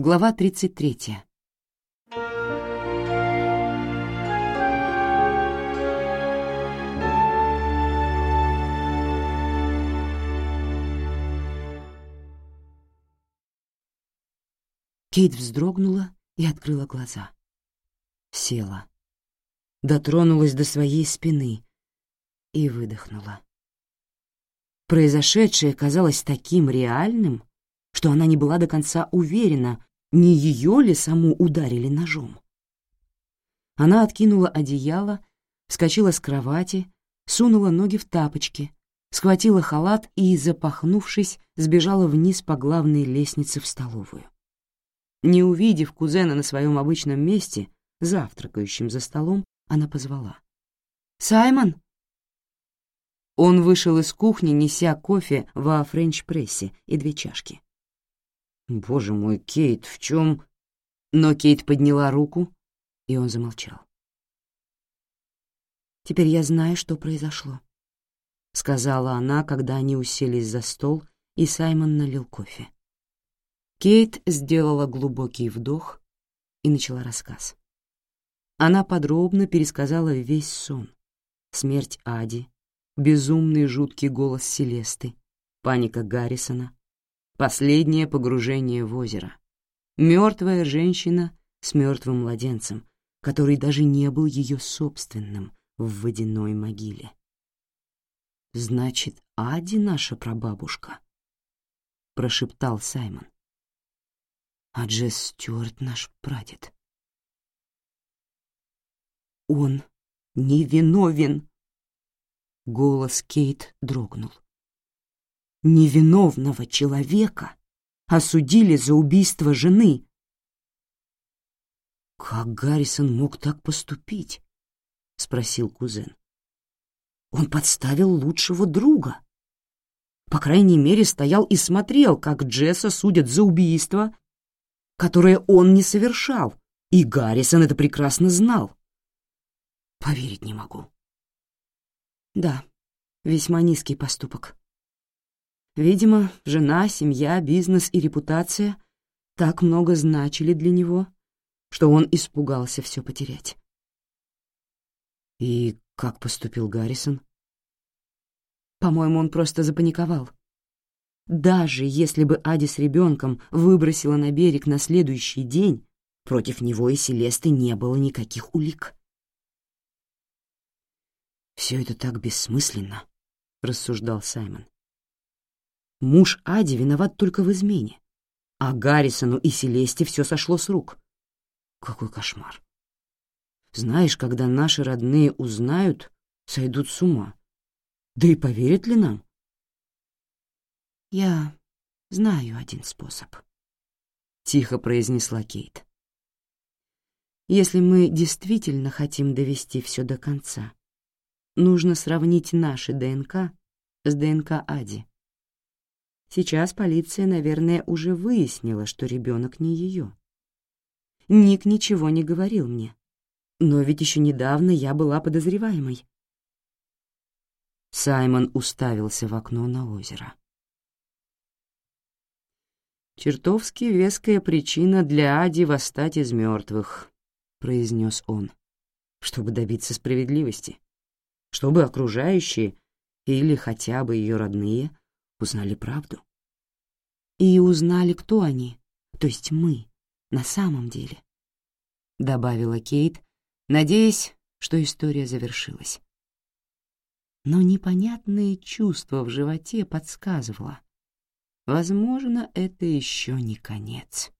Глава 33. Кейт вздрогнула и открыла глаза. Села. Дотронулась до своей спины и выдохнула. Произошедшее казалось таким реальным, что она не была до конца уверена, не ее ли саму ударили ножом? Она откинула одеяло, вскочила с кровати, сунула ноги в тапочки, схватила халат и, запахнувшись, сбежала вниз по главной лестнице в столовую. Не увидев кузена на своем обычном месте, завтракающим за столом, она позвала. «Саймон!» Он вышел из кухни, неся кофе во френч-прессе и две чашки. «Боже мой, Кейт, в чем...» Но Кейт подняла руку, и он замолчал. «Теперь я знаю, что произошло», — сказала она, когда они уселись за стол, и Саймон налил кофе. Кейт сделала глубокий вдох и начала рассказ. Она подробно пересказала весь сон. Смерть Ади, безумный жуткий голос Селесты, паника Гаррисона, Последнее погружение в озеро. Мертвая женщина с мертвым младенцем, который даже не был ее собственным в водяной могиле. «Значит, Ади наша прабабушка?» — прошептал Саймон. «А Джесс Стюарт наш прадед». «Он невиновен!» Голос Кейт дрогнул невиновного человека а осудили за убийство жены. «Как Гаррисон мог так поступить?» — спросил кузен. «Он подставил лучшего друга. По крайней мере, стоял и смотрел, как Джесса судят за убийство, которое он не совершал, и Гаррисон это прекрасно знал. Поверить не могу». «Да, весьма низкий поступок», Видимо, жена, семья, бизнес и репутация так много значили для него, что он испугался все потерять. И как поступил Гаррисон? По-моему, он просто запаниковал. Даже если бы Ади с ребенком выбросила на берег на следующий день, против него и Селесты не было никаких улик. «Все это так бессмысленно», — рассуждал Саймон. Муж Ади виноват только в измене. А Гаррисону и Селесте все сошло с рук. Какой кошмар. Знаешь, когда наши родные узнают, сойдут с ума. Да и поверят ли нам? Я знаю один способ, — тихо произнесла Кейт. Если мы действительно хотим довести все до конца, нужно сравнить наши ДНК с ДНК Ади Сейчас полиция, наверное, уже выяснила, что ребенок не ее. Ник ничего не говорил мне. Но ведь еще недавно я была подозреваемой. Саймон уставился в окно на озеро. «Чертовски веская причина для Ади восстать из мертвых», — произнес он, — «чтобы добиться справедливости, чтобы окружающие или хотя бы ее родные — узнали правду. И узнали, кто они, то есть мы, на самом деле. Добавила Кейт, надеясь, что история завершилась. Но непонятное чувство в животе подсказывало. Возможно, это еще не конец.